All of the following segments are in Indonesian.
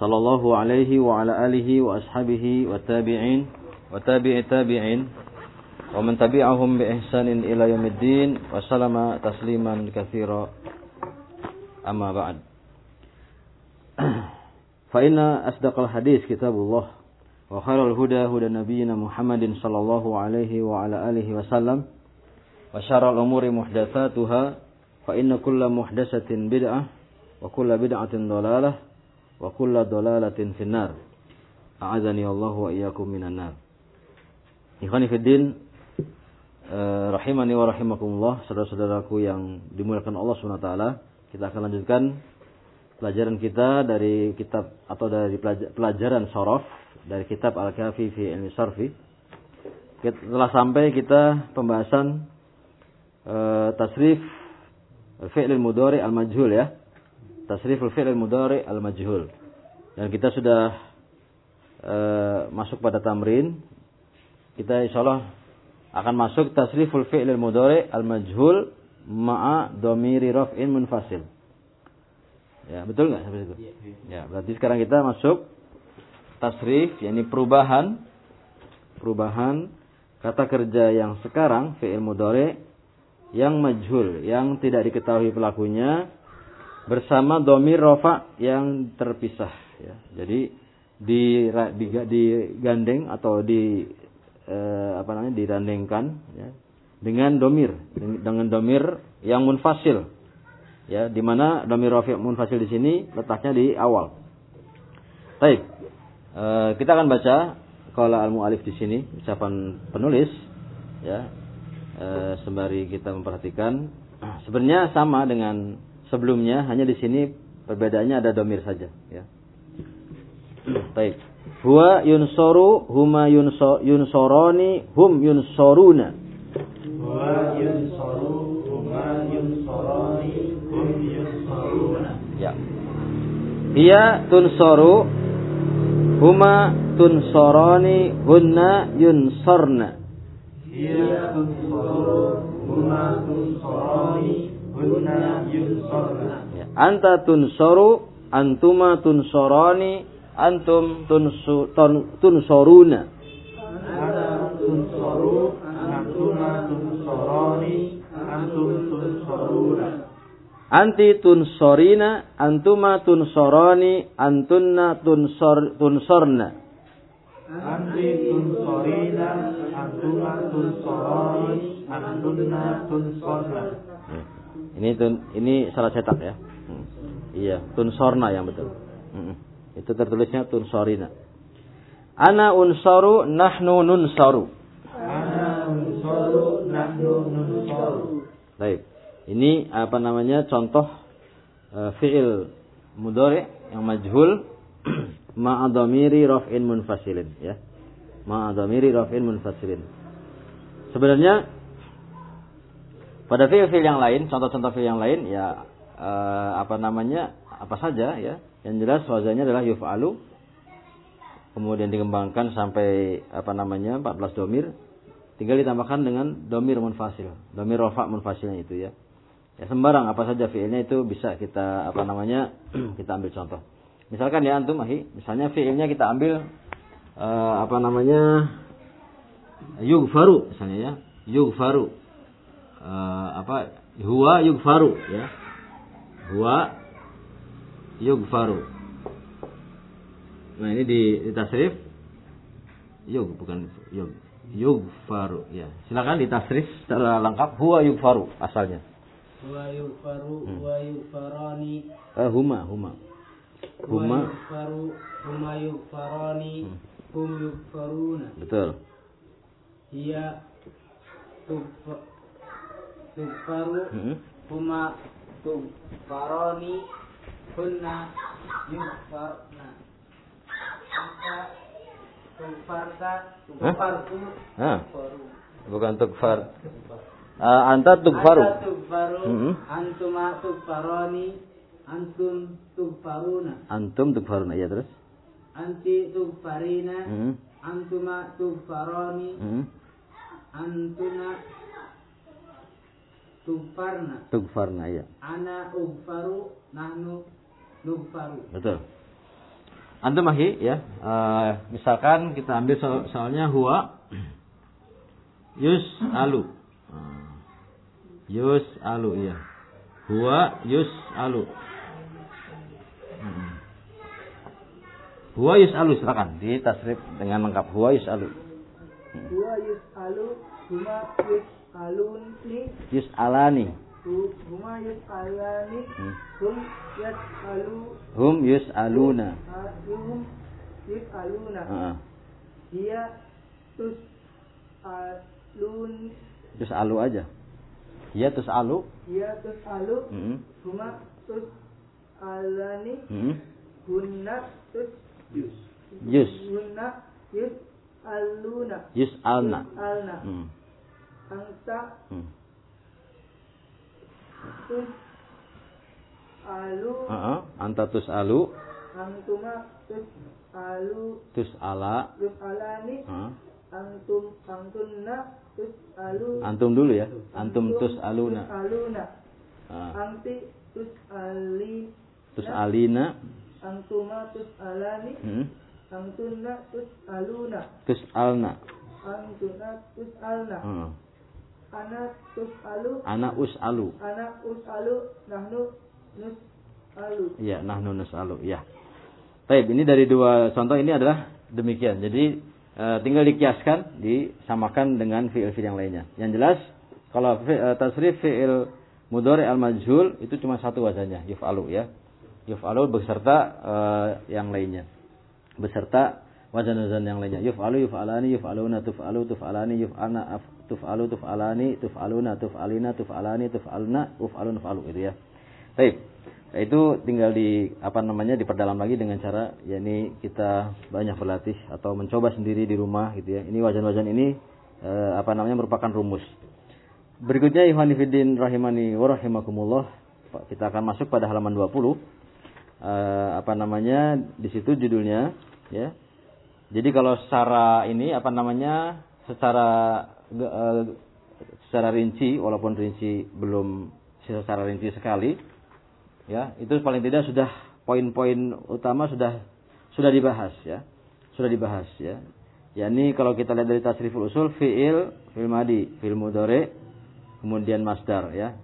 صلى الله عليه وعلى آله وأصحابه والتابعين وتابع التابعين ومن تبعهم بإحسان إلى يوم الدين وسلم تسليما كثيرا. أما بعد. فإن أصدق الحديث كتاب الله وخير الهدى هدى نبينا محمد صلى الله عليه وعلى آله وسلم وشر الأمور محدثاتها فإن كل محدثة بدعة وكل بدعة ضلالة wa kulla dolalatin finnar. A'adzani Allah wa iyyakum minan nar. Ikhwani fiddin eh, rahimani wa rahimakumullah, saudara-saudaraku yang dimuliakan Allah taala. Kita akan lanjutkan pelajaran kita dari kitab atau dari pelajaran sorof dari kitab Al-Kafi fi Ilmi Sarfi. Setelah sampai kita pembahasan uh, tasrif fi'il mudhari al-majhul ya tasriful fi'il mudhari al majhul. Dan kita sudah uh, masuk pada tamrin. Kita insyaallah akan masuk tasriful fi'il mudhari al majhul ma'a domiri raf'in munfasil. Ya, betul nggak sampai situ? Ya, ya, berarti sekarang kita masuk tasrif yakni perubahan perubahan kata kerja yang sekarang fi'il mudhari yang majhul, yang tidak diketahui pelakunya bersama domir rofa yang terpisah. Ya. Jadi di, di, digandeng atau di eh, apa namanya dirandengkan ya, dengan domir dengan domir yang munfasil ya di mana domir rofi munfasil di sini letaknya di awal. Baik, eh, kita akan baca kalau al mualif di sini ucapan penulis ya eh, sembari kita memperhatikan sebenarnya sama dengan sebelumnya hanya di sini perbedaannya ada domir saja ya. Baik. Huwa yunsoru huma yunso, yunsoroni hum yunsoruna. Huwa yunsoru huma yunsoroni hum yunsoruna. Ya. Ia tunsoru huma tunsoroni hunna yunsorna. Ia tunsoru huma tunsoroni Ya. Anta tunsoru, antuma tunsorani, antum tunsu, ton, tunsoruna. Anta tunsoru, antuma tunsorani, antum tunsoruna. Anti tunsorina, antuma tunsorani, antunna tunsor, tunsorna. Anti tunsorina, antuma tunsorani, antunna tunsorna. Ini tun, ini salah cetak ya. Hmm. Iya, tunsorna yang betul. Hmm. Itu tertulisnya tunsorina. Ana unsaru nahnu nunsaru. Ana unsaru nahnu nunsaru. Baik. Ini apa namanya contoh uh, fiil mudhari yang majhul ma'adhamiri raf'in munfasilin ya. Ma'adhamiri raf'in munfasilin. Sebenarnya pada fiil-fiil yang lain, contoh-contoh fiil yang lain ya eh, apa namanya? apa saja ya. Yang jelas wazannya adalah yuf'alu. Kemudian dikembangkan sampai apa namanya? 14 domir. Tinggal ditambahkan dengan domir munfasil. Domir rofa munfasilnya itu ya. Ya sembarang apa saja fiilnya itu bisa kita apa namanya? kita ambil contoh. Misalkan ya antum ahi, misalnya fiilnya kita ambil eh, apa namanya? yugfaru misalnya ya. Yugfaru uh, apa? Huwa yugfaru ya. Huwa yugfaru nah ini di, di tasrif. Yug bukan yug. Yugfaru ya. Silakan di tasrif secara lengkap. Huwa yugfaru asalnya. Huwa yugfaru hmm. huwa yugfarani uh, huma huma. Huma. yugfaru huma yugfarani hmm. hum yugfaruna betul. Iya hmm. huma tufaroni hunna yufarna maka Tugfarta, Hah? tugfartu, Hah? tugfaru. Bukan tukfar. Uh, anta tukfaru. Anta tugfaru, Mhm. antuma tugfaroni, antum tugfaruna. Antum tukfaruna ya terus. Anti tugfarina, Hmm. antuma tugfaroni, Hmm. antuna tugfarna. Tukfarna ya. Ana ugfaru, nahnu nugfaru. Betul. Antum ahi ya. Eh, misalkan kita ambil soal soalnya huwa yus alu. Yus alu ya. Huwa yus alu. Hmm. Huwa yus alu silakan di tasrif dengan lengkap huwa yus alu. Dua yus'alu, huma yus'aluni, Yus alani. hu- huma yus'alani, Hmm. hum yas'alu, Hum yus aluna. hum yus'aluna. Heeh. Dia tus'alun, Yus alu aja. Ya tus alu. dia tus'alu, Hmm. huma tus'alani, Hmm. hunna tus Yus. hunna yus'aluna. Yus alna. Alna. Hmm. Anta Hmm. tus'alu, Heeh. Anta tus alu. antuma tus'alu, Tus ala. yus'alani, Heeh. antum antunna tus'alu Antum dulu ya. Antum tus aluna. tus'aluna Heeh. anti tus'ali Tus alina. antuma tus'alani Hmm. antunna tus'aluna Tus alna. antuna tus'alna Heeh. Ana tus'alu Ana us alu. ana us'alu nahnu nus'alu Iya, nahnu nus'alu. Ya. Baik, ini dari dua contoh ini adalah demikian. Jadi eh, tinggal dikiaskan, disamakan dengan fiil-fiil yang lainnya. Yang jelas kalau fi, eh, tasrif fiil mudhari al majhul itu cuma satu wazannya, yuf'alu ya. Yuf'alu beserta eh, yang lainnya. Beserta wazan-wazan yang lainnya. Yuf'alu, yuf'alani, yuf'aluna, tuf'alu, tuf'alani, yuf'alna, af- tuf'alu, tuf'alani, tuf'aluna, tuf'alina, tuf'alani, tuf'alna, uf'alu, nuf'alu itu ya. Baik. Itu tinggal di apa namanya diperdalam lagi dengan cara yakni kita banyak berlatih atau mencoba sendiri di rumah gitu ya. Ini wajan-wajan ini eh, apa namanya merupakan rumus. Berikutnya Ikhwan Fillah rahimani wa rahimakumullah. Kita akan masuk pada halaman 20. Eh, apa namanya? Di situ judulnya ya. Jadi kalau secara ini apa namanya? secara secara rinci walaupun rinci belum secara rinci sekali ya itu paling tidak sudah poin-poin utama sudah sudah dibahas ya. Sudah dibahas ya. Yakni kalau kita lihat dari tasriful usul fiil fiil madi fiil mudhari kemudian masdar ya.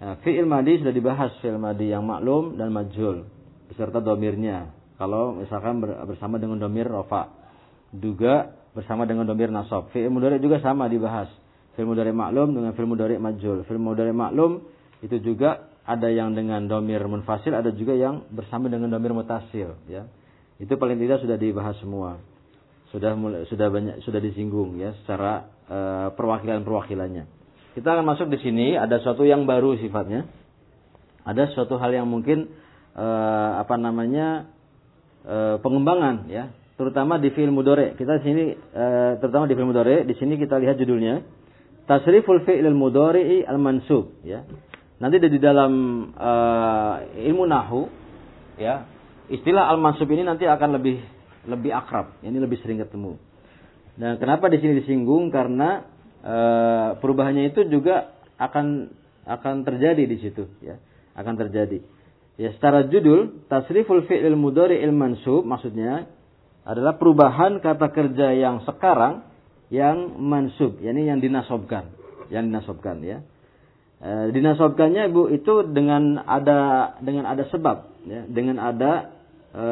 Nah, fiil madi sudah dibahas fiil madi yang maklum dan majhul beserta domirnya. Kalau misalkan ber- bersama dengan domir rofa juga bersama dengan domir nasab fiil mudhari juga sama dibahas fiil mudhari maklum dengan fiil mudhari majhul fiil mudhari maklum itu juga ada yang dengan domir munfasil, ada juga yang bersama dengan domir mutasil, ya. Itu paling tidak sudah dibahas semua. Sudah mulai, sudah banyak sudah disinggung ya secara eh, perwakilan-perwakilannya. Kita akan masuk di sini ada suatu yang baru sifatnya. Ada suatu hal yang mungkin eh, apa namanya eh, pengembangan ya, terutama di film mudore. Kita di sini eh, terutama di film mudore, di sini kita lihat judulnya Tasriful fi'il mudhari'i al-mansub ya. Nanti di dalam eh, ilmu nahu ya, istilah al-mansub ini nanti akan lebih lebih akrab, ini lebih sering ketemu. Nah, kenapa di sini disinggung karena eh, perubahannya itu juga akan akan terjadi di situ ya, akan terjadi. Ya, secara judul tasriful fi'il mudhari'il mansub maksudnya adalah perubahan kata kerja yang sekarang yang mansub, yakni yang dinasobkan, yang dinasobkan ya. E, dinasobkannya ibu itu dengan ada dengan ada sebab, ya, dengan ada e,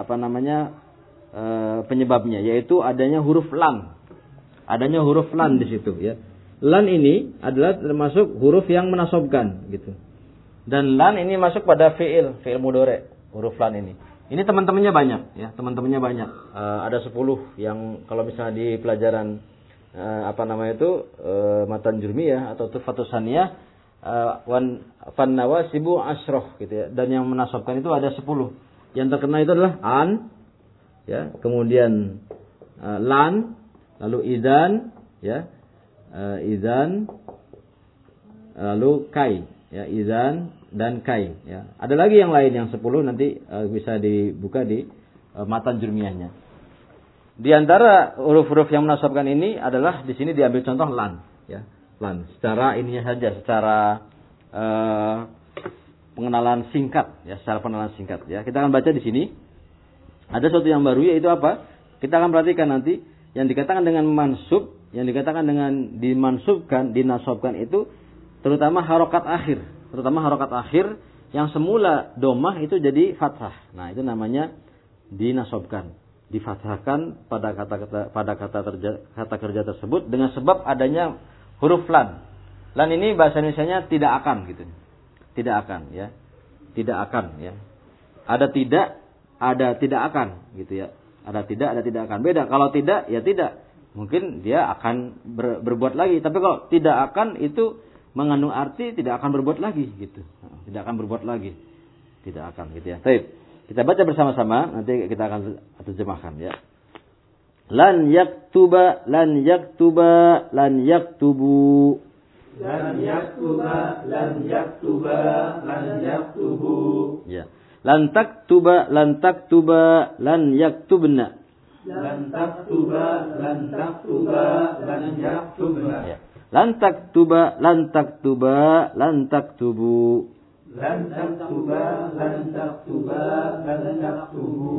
apa namanya e, penyebabnya, yaitu adanya huruf lan, adanya huruf lan di situ ya. Lan ini adalah termasuk huruf yang menasobkan gitu. Dan lan ini masuk pada fiil, fiil mudore, huruf lan ini. Ini teman-temannya banyak ya, teman-temannya banyak. Eh, ada 10 yang kalau misalnya di pelajaran eh, apa namanya itu eh, matan jurmiyah atau tufatus saniyah eh, wan fan nawasibu asroh gitu ya. Dan yang menasabkan itu ada 10. Yang terkena itu adalah an ya, kemudian uh, lan, lalu idan, ya, uh, idan, lalu kai, ya, idan dan kai. Ya. Ada lagi yang lain yang 10 nanti uh, bisa dibuka di uh, matan jurmiahnya. Di antara huruf-huruf yang menasabkan ini adalah di sini diambil contoh lan, ya, lan. Secara ininya saja, secara uh, pengenalan singkat, ya, secara pengenalan singkat. Ya, kita akan baca di sini. Ada sesuatu yang baru yaitu apa? Kita akan perhatikan nanti yang dikatakan dengan mansub, yang dikatakan dengan dimansubkan, dinasobkan itu terutama harokat akhir, terutama harokat akhir yang semula domah itu jadi fathah. Nah, itu namanya dinasobkan difathahkan pada kata-kata pada kata kerja, kata kerja tersebut dengan sebab adanya huruf lan. Lan ini bahasa Indonesia-nya tidak akan gitu. Tidak akan ya. Tidak akan ya. Ada tidak, ada tidak akan gitu ya. Ada tidak, ada tidak akan. Beda. Kalau tidak ya tidak. Mungkin dia akan ber, berbuat lagi. Tapi kalau tidak akan itu mengandung arti tidak akan berbuat lagi gitu. Tidak akan berbuat lagi. Tidak akan gitu ya. Baik. Kita baca bersama-sama, nanti kita akan terjemahkan ya. Lan yaktuba, lan yaktuba, lan yaktubu. Lan yaktuba, lan yaktuba, lan yaktubu. Ya. Lan taktuba, lan taktuba, lan yaktubna. Lan taktuba, lan taktuba, lan yaktubna. Ya. Lan taktuba, lan taktuba, lan taktubu. Lan taktuba, lan taktuba, lan taktubu.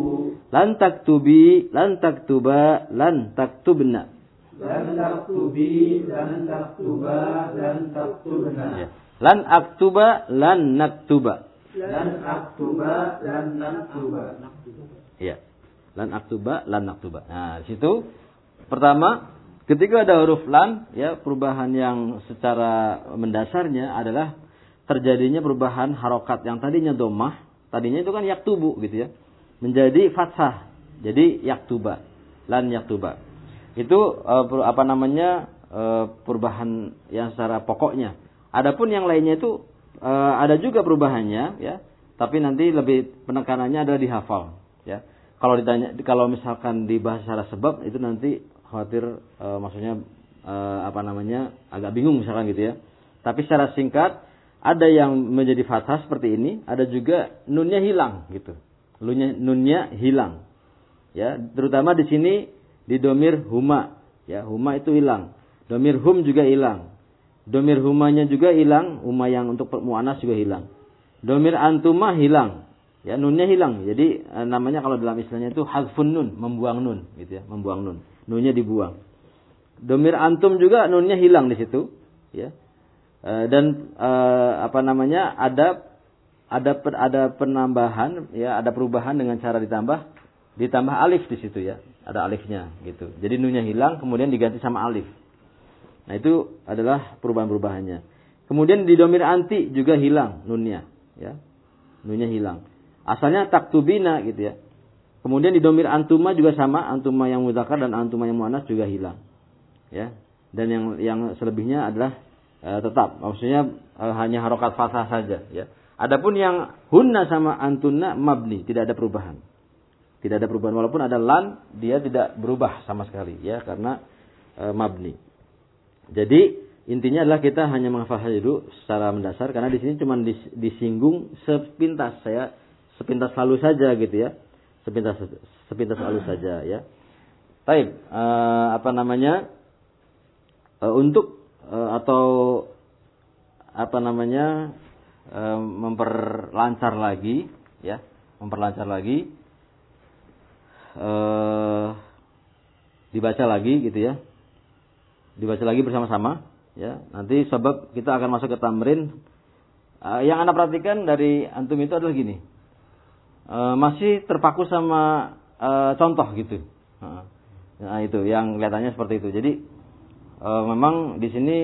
Lan taktubi, lan taktuba, lan taktubna. Lan taktubi, lan taktuba, lan taktubna. Ya. Lan aktuba, lan naktuba. Lan aktuba, lan naktuba. Ya. Lan aktuba, lan naktuba. Nah, di situ pertama ketika ada huruf lan ya perubahan yang secara mendasarnya adalah terjadinya perubahan harokat yang tadinya domah, tadinya itu kan yaktubu gitu ya, menjadi fathah, jadi yaktuba, lan yaktuba. Itu uh, apa namanya uh, perubahan yang secara pokoknya. Adapun yang lainnya itu uh, ada juga perubahannya ya, tapi nanti lebih penekanannya adalah dihafal ya. Kalau ditanya kalau misalkan dibahas secara sebab itu nanti khawatir uh, maksudnya uh, apa namanya agak bingung misalkan gitu ya. Tapi secara singkat ada yang menjadi fathah seperti ini, ada juga nunnya hilang gitu. Nunnya, nunnya hilang. Ya, terutama di sini di domir huma. Ya, huma itu hilang. Domir hum juga hilang. Domir humanya juga hilang, huma yang untuk mu'anas juga hilang. Domir antuma hilang. Ya, nunnya hilang. Jadi eh, namanya kalau dalam istilahnya itu hadfun nun, membuang nun gitu ya, membuang nun. Nunnya dibuang. Domir antum juga nunnya hilang di situ, ya. Eh, dan uh, apa namanya ada ada ada penambahan ya ada perubahan dengan cara ditambah ditambah alif di situ ya. Ada alifnya gitu. Jadi nunya hilang kemudian diganti sama alif. Nah itu adalah perubahan-perubahannya. Kemudian di domir anti juga hilang nunnya ya. Nunnya hilang. Asalnya taktubina gitu ya kemudian di domir antuma juga sama antuma yang mudakar dan antuma yang muannas juga hilang. Ya. Dan yang yang selebihnya adalah e, tetap. Maksudnya e, hanya harokat fathah saja ya. Adapun yang hunna sama antunna mabni tidak ada perubahan. Tidak ada perubahan. Walaupun ada lan dia tidak berubah sama sekali ya karena e, mabni. Jadi intinya adalah kita hanya menghafal dulu secara mendasar karena di sini cuma disinggung sepintas saya sepintas lalu saja gitu ya sepintas sepintas lalu saja ya. Baik, uh, apa namanya? Uh, untuk uh, atau apa namanya? Uh, memperlancar lagi ya. Memperlancar lagi. Uh, dibaca lagi gitu ya. Dibaca lagi bersama-sama ya. Nanti sebab kita akan masuk ke tamrin. Uh, yang anda perhatikan dari antum itu adalah gini uh, masih terpaku sama uh, contoh gitu nah itu yang kelihatannya seperti itu jadi e, memang di sini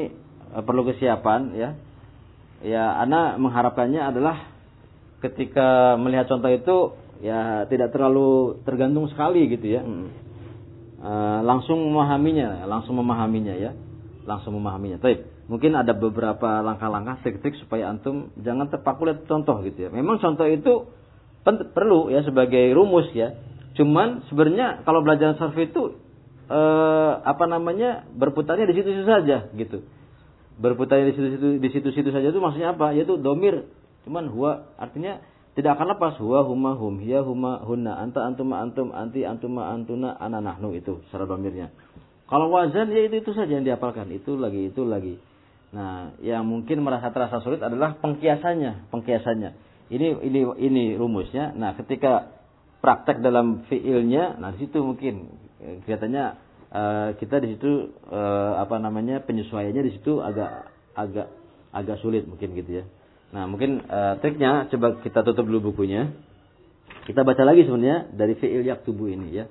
e, perlu kesiapan ya. Ya, ana mengharapkannya adalah ketika melihat contoh itu ya tidak terlalu tergantung sekali gitu ya. E, langsung memahaminya, langsung memahaminya ya. Langsung memahaminya. Tapi mungkin ada beberapa langkah-langkah trik-trik supaya antum jangan terpaku lihat contoh gitu ya. Memang contoh itu perlu ya sebagai rumus ya. Cuman sebenarnya kalau belajar sarf itu eh, apa namanya berputarnya di situ-situ saja gitu. Berputarnya di situ-situ di situ-situ saja itu maksudnya apa? Yaitu domir. Cuman huwa artinya tidak akan lepas huwa huma hum hiya huma hunna anta antum antum anti antum antuna ana nahnu itu secara domirnya. Kalau wazan ya itu itu saja yang dihafalkan, itu lagi itu lagi. Nah, yang mungkin merasa terasa sulit adalah pengkiasannya, pengkiasannya. Ini ini ini rumusnya. Nah, ketika praktek dalam fiilnya, nah di situ mungkin eh, kelihatannya uh, kita di situ uh, apa namanya penyesuaiannya di situ agak agak agak sulit mungkin gitu ya. Nah, mungkin uh, triknya coba kita tutup dulu bukunya. Kita baca lagi sebenarnya dari fiil yaktubu ini ya.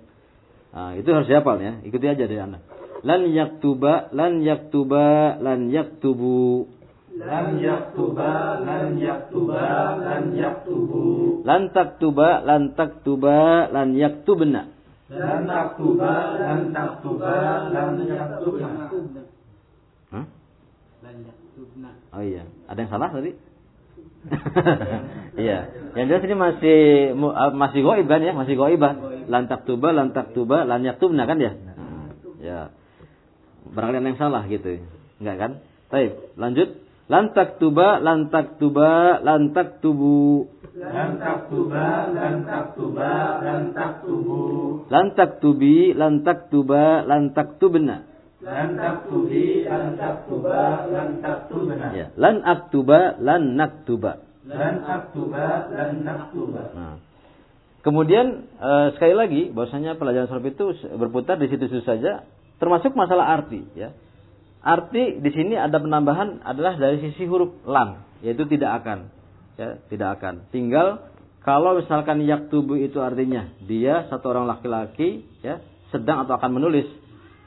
Nah, itu harus dihafal ya. Ikuti aja dari Anda. Lan yaktuba, lan yaktuba, lan yaktubu. Lan yaktuba, lan yaktuba, lan yaktubu. Lan taktuba, lan taktuba, lan yaktubna. Lan taktuba, lan taktuba, lan yaktubna. Hah? lan yaktubna Oh iya, ada yang salah tadi? iya, yang jelas ini masih ah, masih goib kan ya, masih goibah. Lan taktuba, lan taktuba, lan yaktubna kan ya? Ya. Barangkali ada yang salah gitu. Enggak kan? Baik, lanjut. Lan taktuba, lan taktuba, lan taktubu. Lan taktuba, lan taktuba, lan taktubu. Lan taktubi, lan taktuba, lan taktubna. Lan taktubi, lan taktuba, lan taktubna. Ya, lan aktuba, lan naktuba. Lan aktuba, lan naktuba. Nah. Kemudian eh, sekali lagi bahwasanya pelajaran sarf itu berputar di situ-situ saja termasuk masalah arti ya. Arti di sini ada penambahan adalah dari sisi huruf lan yaitu tidak akan ya, tidak akan. Tinggal kalau misalkan yaktubu itu artinya dia satu orang laki-laki ya sedang atau akan menulis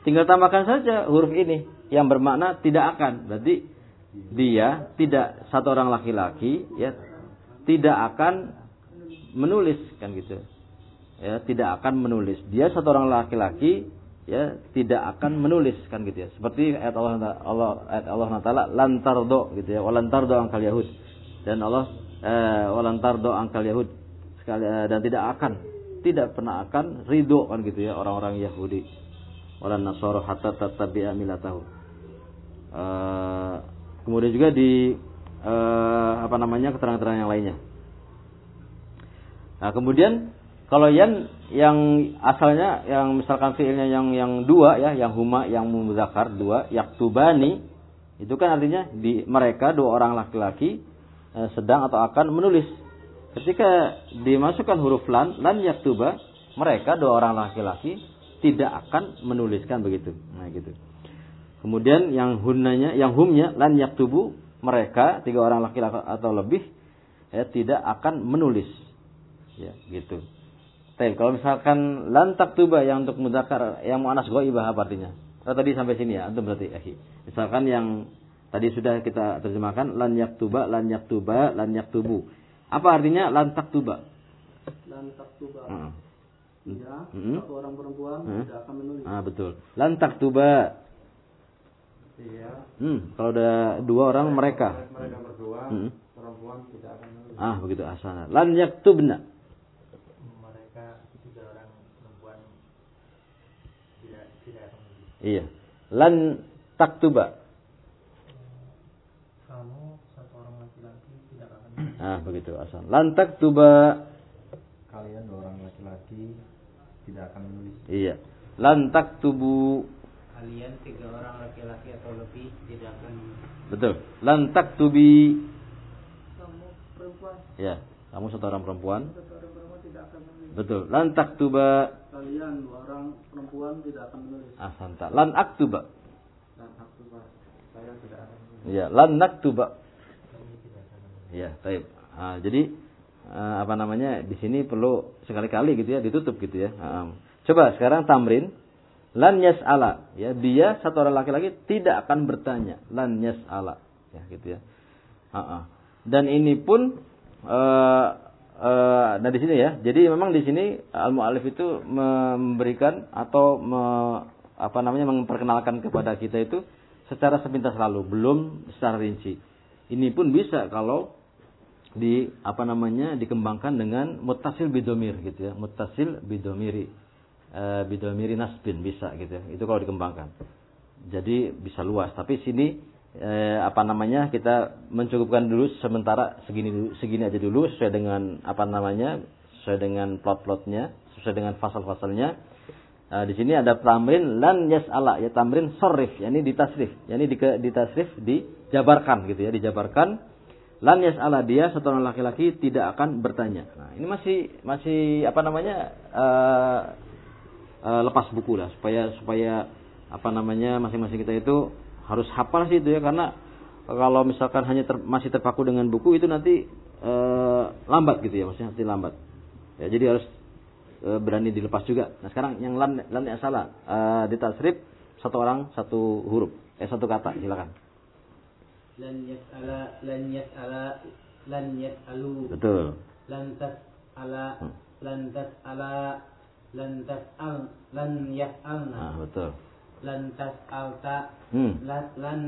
tinggal tambahkan saja huruf ini yang bermakna tidak akan. Berarti dia tidak satu orang laki-laki ya tidak akan menulis kan gitu ya tidak akan menulis dia satu orang laki-laki ya tidak akan menulis kan gitu ya. Seperti ayat Allah Allah ayat Allah Taala lantardo gitu ya. Walantardo angkal Yahud. Dan Allah eh, walantardo angkal Yahud. Sekali eh, dan tidak akan tidak pernah akan ridho kan gitu ya orang-orang Yahudi. Walan nasoro hatta tatabi'a milatahu. Eh, kemudian juga di eh, apa namanya keterangan-keterangan yang lainnya. Nah, kemudian kalau yang yang asalnya yang misalkan fiilnya yang yang dua ya, yang huma, yang muzakkar dua, yaktubani itu kan artinya di mereka dua orang laki-laki eh, sedang atau akan menulis. Ketika dimasukkan huruf lan, lan yaktuba, mereka dua orang laki-laki tidak akan menuliskan begitu. Nah, gitu. Kemudian yang hunanya, yang humnya lan yaktubu, mereka tiga orang laki-laki atau lebih ya tidak akan menulis ya gitu. Tapi kalau misalkan lan taktuba yang untuk mudzakkar yang muannas ghaibah apa artinya? Oh, tadi sampai sini ya, antum berarti akhi. Misalkan yang tadi sudah kita terjemahkan lan yaktuba, lan yaktuba, lan yaktubu. Apa artinya lan taktuba? lan taktuba Heeh. dia Hmm. satu orang perempuan Hmm. tidak akan menulis Ah, betul. Lan taktuba. Iya. Hmm, kalau ada dua orang mereka. Mereka berdua, Hmm. perempuan tidak akan menulis. Ah, begitu asana. Lan yaktubna. mereka tiga orang perempuan tidak tidak akan menulis Iya. Lan taktuba. kamu satu orang laki-laki tidak akan Ah, begitu asal. Lan taktuba. Kalian dua orang laki-laki tidak akan menulis. Iya. Lan taktubu. kalian tiga orang laki-laki atau lebih tidak akan menulis Betul. Lan taktubi. Kamu perempuan, Ya, kamu satu orang perempuan. satu orang perempuan tidak akan menulis. Betul. Lan taktuba. Kalian orang perempuan tidak akan menulis Asanta. Lan aktuba. Dan aktuba, saya tidak akan menulis. Iya, lan naktuba. Iya, baik. Ah, jadi eh, apa namanya? Di sini perlu sekali-kali gitu ya ditutup gitu ya. Ah, coba sekarang tamrin lan yas'ala ya dia satu orang laki-laki tidak akan bertanya lan yas'ala ya gitu ya. Ah, ah. Dan ini pun eh, nah di sini ya. Jadi memang di sini al mualif itu memberikan atau me- apa namanya memperkenalkan kepada kita itu secara sepintas lalu, belum secara rinci. Ini pun bisa kalau di apa namanya dikembangkan dengan mutasil bidomir gitu ya, mutasil bidomiri. eh, bidomiri nasbin bisa gitu ya. Itu kalau dikembangkan. Jadi bisa luas. Tapi sini eh, apa namanya kita mencukupkan dulu sementara segini dulu, segini aja dulu sesuai dengan apa namanya sesuai dengan plot-plotnya, sesuai dengan fasal-fasalnya. Nah, di sini ada tamrin lan yas'ala ya tamrin sorif yakni ditasrif yakni di, ditasrif dijabarkan gitu ya dijabarkan lan yas'ala dia satu orang laki-laki tidak akan bertanya nah ini masih masih apa namanya uh, uh, lepas buku lah supaya supaya apa namanya masing-masing kita itu harus hafal sih itu ya karena kalau misalkan hanya ter, masih terpaku dengan buku itu nanti uh, lambat gitu ya maksudnya nanti lambat ya jadi harus e, berani dilepas juga. Nah sekarang yang lan lan yang salah e, di tasrif satu orang satu huruf eh satu kata silakan. Lan yas'ala lan yas'ala lan yas'alu. Betul. Lan tas'ala Hmm. lan tas'ala lan tas'al lan yas'alna. Nah, betul. Lan tas'alta Hmm. lan lan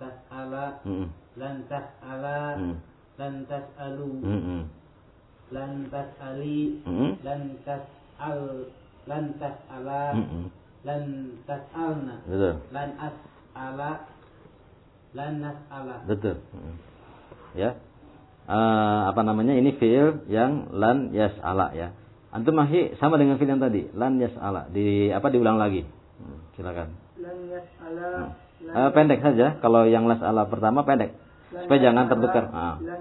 tas'ala Hmm. lan tas'ala Hmm. lan tas'alu Hmm. Hmm. lan tas'ali Hmm. lan tas'al lan tas'ala Hmm. lan tas'alna Betul. lan as'ala lan nas'ala Betul. Hmm. Ya. Eh, apa namanya ini fiil yang lan yas'ala ya. Antum masih sama dengan fiil yang tadi, lan yas'ala. Di apa diulang lagi. Hmm, silakan. yas'ala lan Eh, pendek saja. Kalau yang yas'ala pertama pendek. Supaya jangan tertukar. Ah. lan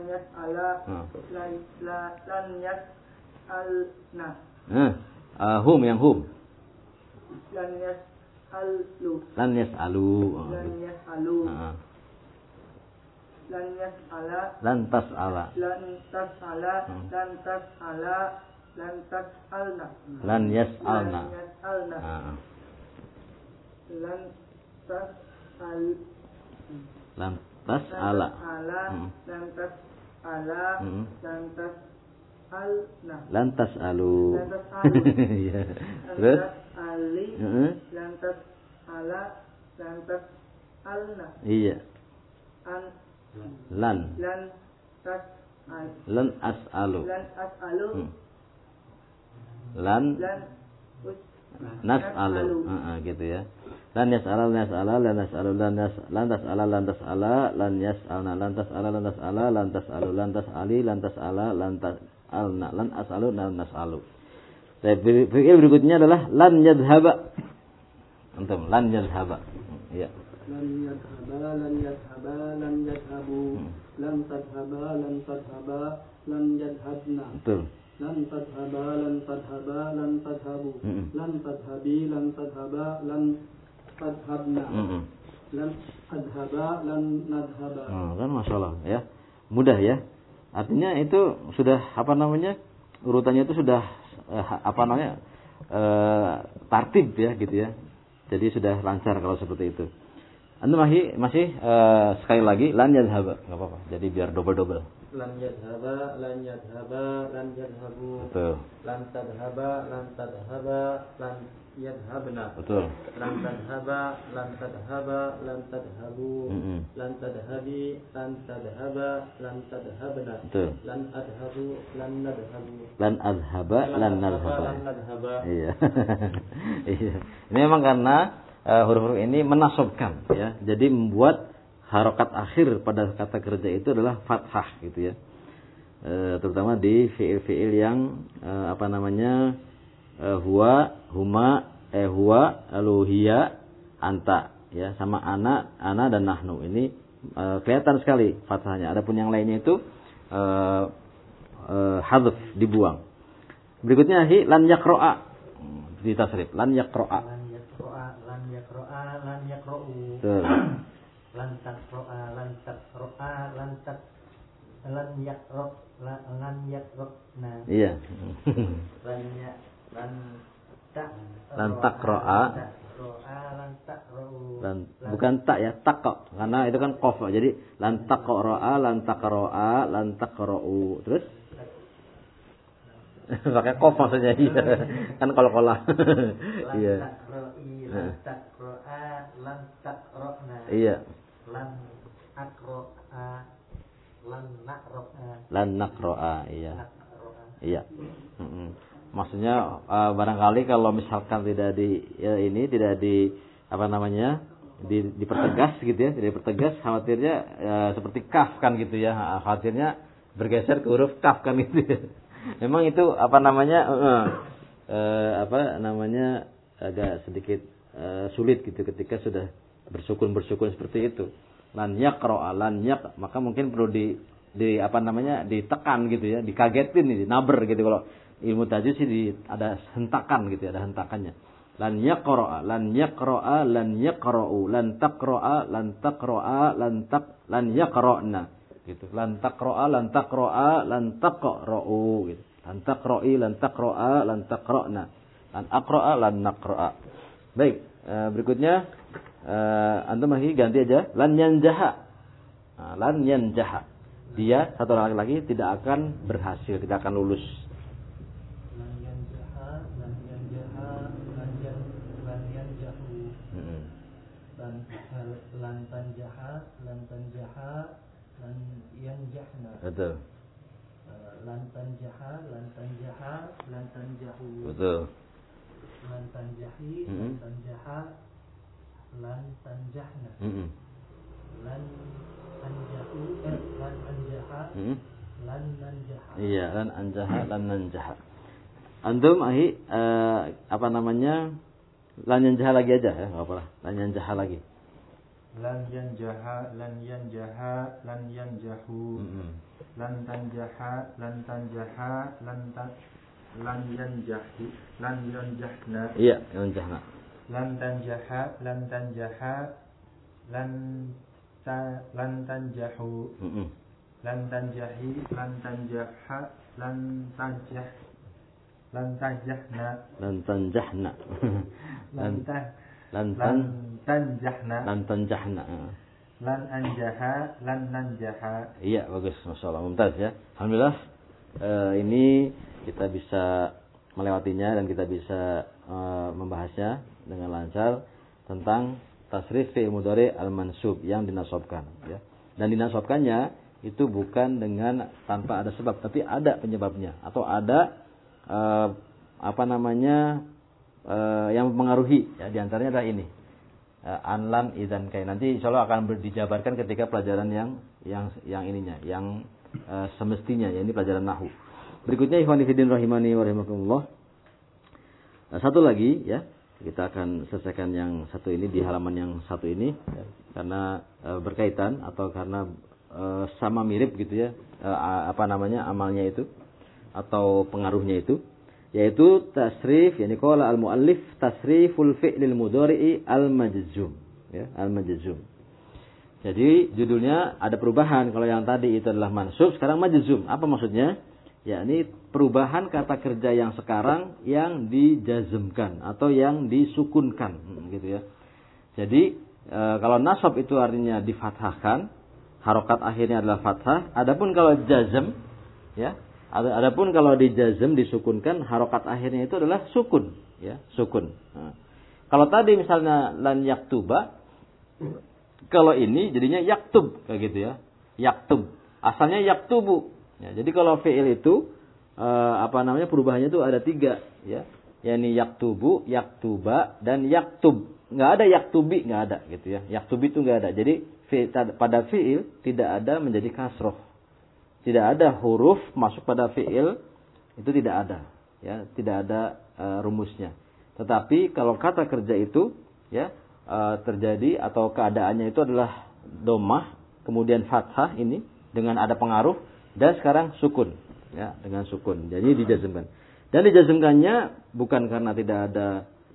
Hmm. lan la- lan yas'alna Eh, eh, hum yang hum. lan yas'alu Lan yas'alu. Oh, lan gitu. Ah. lan yas'ala Lan tas'ala. lan tas'ala Hmm. lan tas'ala lan tas'alna Lan yas'alna. lan yas'alna Ah. Lan tas'al Lan tas'ala. ala Hmm. lan tas'ala Hmm. lan tas'alna Lan tas'alu. Lan tas'alu. Iya. lan Terus? tas'ali Heeh. lan tas'ala lan tas'alna Iya. an Lan. lan Lan as'alu. lan as'alu Hmm. Lan lan us nas'alu. Heeh, gitu ya lantas yas'ala lantas yas'ala lantas yas'alu lantas yas'ala lan tas'ala lan tas'ala lan yas'alna lan tas'ala lan tas'ala lan tas'alu lan tas'ali lan tas'ala lan tas'alna lan as'alu lan nas'alu. Saya berikutnya adalah lan yadhhaba. Antum lan yadhhaba. Ya. Lan yadhhaba lan yadhhaba lan yadhhabu hmm. lan tadhhaba lan tadhhaba lan yadhhabna. Betul. lan tadhhaba lan tadhhaba lan tadhhabu hmm. lan tadhhabi lan tadhhaba lan tadhabna. Lan adhaba lan nadhaba. Nah, kan masalah ya. Mudah ya. Artinya itu sudah apa namanya? Urutannya itu sudah eh, apa namanya? Eh, tartib ya gitu ya. Jadi sudah lancar kalau seperti itu. Anda masih masih eh, sekali lagi lan yadhaba, enggak apa-apa. Jadi biar double-double. Lan yadhaba, lan yadhaba, lan yadhabu. Betul. Lan tadhaba, lan tadhaba, lan yadhabna Betul. lan tadhaba lan tadhaba lan tadhabu Mm-mm. lan tadhabi lan tadhaba lan tadhabna Betul. lan adhabu lan nadhabu Lan adhaba lan nadhaba. lan nadhaba Iya. iya. Ini memang karena eh, huruf-huruf ini menasobkan ya. Jadi membuat harokat akhir pada kata kerja itu adalah fathah gitu ya. Eh, terutama di fiil-fiil yang eh, apa namanya? Eh, huwa, huma, eh huwa, lalu hiya, anta ya sama ana, ana dan nahnu. Ini eh, kelihatan sekali fathahnya. Adapun yang lainnya itu eh eh, hadf dibuang. Berikutnya hi lan yakroa di tasrif lan yakroa. lan yakroa lan yakroa lan yakro'u lan takroa lan takroa lan tak lan yakrok lan nah Iya. lan ya lan tak Lan bukan tak ya tak kok karena itu kan kof jadi lan takroa lan takroa lan takrou terus? Pakai kof maksudnya iya. kan kol kolah lan iya takro'i lan takroa lan takrokna iya. Lan akro'a lan nakro'a lan nakroa iya. Iya. Maksudnya eh, barangkali kalau misalkan tidak di ya ini tidak di apa namanya di, dipertegas gitu ya, tidak dipertegas khawatirnya ya, seperti kaf kan gitu ya, khawatirnya bergeser ke huruf kaf kan gitu ya. Memang itu apa namanya eh, eh, apa namanya agak sedikit eh, sulit gitu ketika sudah bersukun bersukun seperti itu. Lan yaqra lan yak maka mungkin perlu di di apa namanya ditekan gitu ya, dikagetin nih, naber gitu kalau ilmu tajwid sih di, ada hentakan gitu ya, ada hentakannya. Lan yaqra'a, lan yaqra'a, lan yaqra'u, lan taqra'a, lan taqra'a, lan tak lan yaqra'na gitu. Lan taqra'a, lan taqra'a, lan taqra'u gitu. Lan taqra'i, lan taqra'a, lan taqra'na. Lan aqra'a, lan naqra'a. Baik, eh, berikutnya eh, antum lagi ganti aja lan yanjaha. Nah, lan yanjaha. Dia satu orang lagi tidak akan berhasil, tidak akan lulus. lan yanjaha lan yanjaha lan yan lan yanjahu Mm-mm. lan lan tanjaha lan tanjaha lan yanjahna Betul, Eh, lan tanjaha lan tanjaha lan tanjahu betul. lan tanjahi lan Mhm. tanjaha lan tanjahna Mm-mm. lan anjahu eh, lan anjaha lan nanjaha Iya, lan anjaha lan nanjaha. Antum ahi eh, apa namanya? Lan yanjaha lagi aja ya, enggak apa-apa. Lan yanjaha lagi. Lan yanjaha lan yanjaha lan yanjahu Mm-mm. lan tanjaha lan tanjaha lan tan lan yanjahi lan yanjahna Iya, yanjahna. lan tanjaha lan tanjaha lan ta lan tanjahu Mm-mm. lan tanjahi lan tanjaha lan tanjah lan tanjahna Lan tanjahna. lan lan ta lan lan tan tanjahna lan tanjahna. lan anjaha lan nanjaha Iya, bagus. Masya Allah. Mumtaz ya. Alhamdulillah. eh, ini kita bisa melewatinya dan kita bisa eh, membahasnya dengan lancar tentang tasrif fi'il mudhari al-mansub yang dinasobkan ya. Dan dinasobkannya itu bukan dengan tanpa ada sebab, tapi ada penyebabnya atau ada eh, apa namanya eh, yang mempengaruhi ya di antaranya adalah ini eh, anlam idan kai. Nanti insya Allah akan dijabarkan ketika pelajaran yang yang yang ininya yang eh, semestinya ya ini pelajaran nahu berikutnya ikhwan fillah rahimani wa rahimakumullah. Nah, satu lagi ya. Kita akan selesaikan yang satu ini di halaman yang satu ini ya, karena eh, berkaitan atau karena eh, sama mirip gitu ya apa namanya amalnya itu atau pengaruhnya itu yaitu tasrif yani qala al muallif tasriful fi'lil mudhari'i al majzum ya al majzum jadi judulnya ada perubahan. Kalau yang tadi itu adalah mansub sekarang majzum. Apa maksudnya? Yakni perubahan kata kerja yang sekarang yang dijazmkan atau yang disukunkan. Hmm, gitu ya. Jadi e, kalau nasab itu artinya difathahkan harokat akhirnya adalah fathah. Adapun kalau jazm ya adapun kalau dijazm disukunkan harokat akhirnya itu adalah sukun ya sukun. Nah, kalau tadi misalnya lan yaktuba kalau ini jadinya yaktub kayak gitu ya. Yaktub. Asalnya yaktubu. Ya, jadi kalau fiil itu eh, apa namanya perubahannya itu ada tiga ya. Yakni yaktubu yaktuba dan yaktub. Nggak ada yaktubi nggak ada gitu ya. Yaktubi itu nggak ada. Jadi pada fiil tidak ada menjadi kasroh tidak ada huruf masuk pada fiil itu tidak ada ya tidak ada eh, rumusnya. Tetapi kalau kata kerja itu ya eh, terjadi atau keadaannya itu adalah domah kemudian fathah ini dengan ada pengaruh dan sekarang sukun ya dengan sukun. Jadi dijazmkan. Dan dijazmkannya bukan karena tidak ada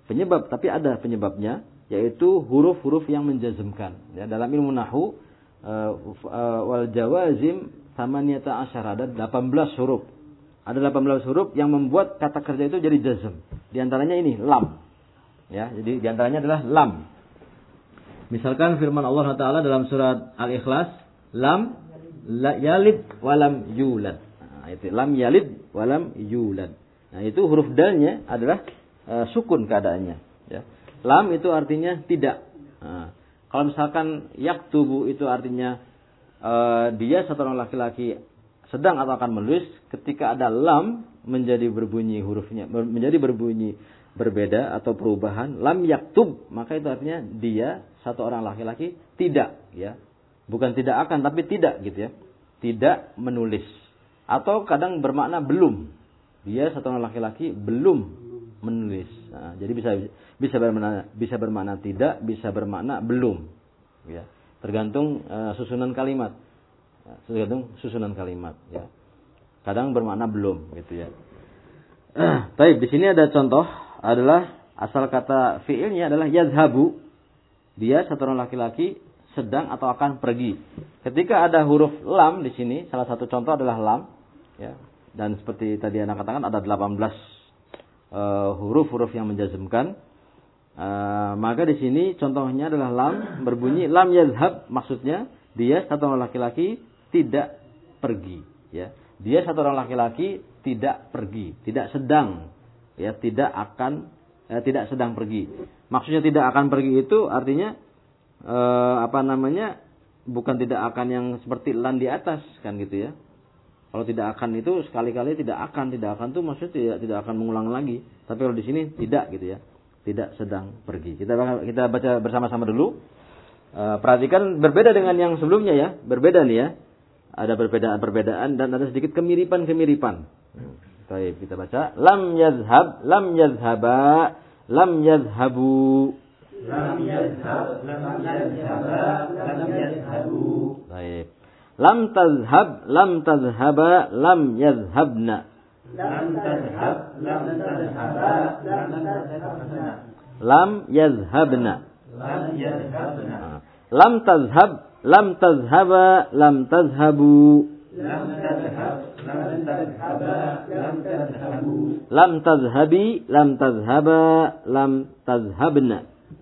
penyebab tapi ada penyebabnya yaitu huruf-huruf yang menjazmkan. Ya dalam ilmu nahu eh, eh, wal jawazim samaniyata asyara ada 18 huruf. Ada 18 huruf yang membuat kata kerja itu jadi jazm. Di antaranya ini lam. Ya jadi di antaranya adalah lam. Misalkan firman Allah taala dalam surat al-ikhlas lam la yalid walam yulad. Nah, itu lam yalid walam yulad. Nah itu huruf dalnya adalah eh, sukun keadaannya. Ya lam itu artinya tidak. Nah, kalau misalkan yaktubu itu artinya eh, dia satu orang laki-laki sedang atau akan menulis ketika ada lam menjadi berbunyi hurufnya menjadi berbunyi berbeda atau perubahan lam yaktub. Maka itu artinya dia satu orang laki-laki tidak ya. Bukan tidak akan tapi tidak gitu ya. Tidak menulis. Atau kadang bermakna belum. Dia satu orang laki-laki belum menulis. Nah, jadi bisa bisa bermakna bisa bermakna tidak bisa bermakna belum ya tergantung eh, susunan kalimat Ya, tergantung susunan kalimat ya kadang bermakna belum gitu ya Taib di sini ada contoh adalah asal kata fiilnya adalah yazhabu dia satu orang laki-laki sedang atau akan pergi. Ketika ada huruf lam di sini, salah satu contoh adalah lam, ya. Dan seperti tadi anak katakan ada 18 eh, huruf-huruf yang menjazmkan. Eh, maka di sini contohnya adalah lam berbunyi lam yazhab maksudnya dia satu orang laki-laki tidak pergi, ya. Dia satu orang laki-laki tidak pergi, tidak sedang, ya, tidak akan eh, tidak sedang pergi. Maksudnya tidak akan pergi itu artinya eh, apa namanya bukan tidak akan yang seperti lan di atas kan gitu ya. Kalau tidak akan itu sekali-kali tidak akan, tidak akan tuh maksudnya tidak tidak akan mengulang lagi. Tapi kalau di sini tidak gitu ya. Tidak sedang pergi. Kita kita baca bersama-sama dulu. Eh, perhatikan berbeda dengan yang sebelumnya ya, berbeda nih ya. Ada perbedaan-perbedaan dan ada sedikit kemiripan-kemiripan. Baik, kita baca lam yazhab, lam yazhaba, lam yazhabu. lam yazhab lam yazhaba lam yazhabu Baik. Lam tazhab, lam tazhaba, lam yazhabna. Lam tadhhab lam tadhhaba lam tadhhabna Lam yazhabna. lam yazhabna Lam tazhab, lam tazhaba, lam tazhabu. lam tadhhab lam tadhhaba lam tadhhabu Lam tazhabi, lam tazhaba, lam tazhabna.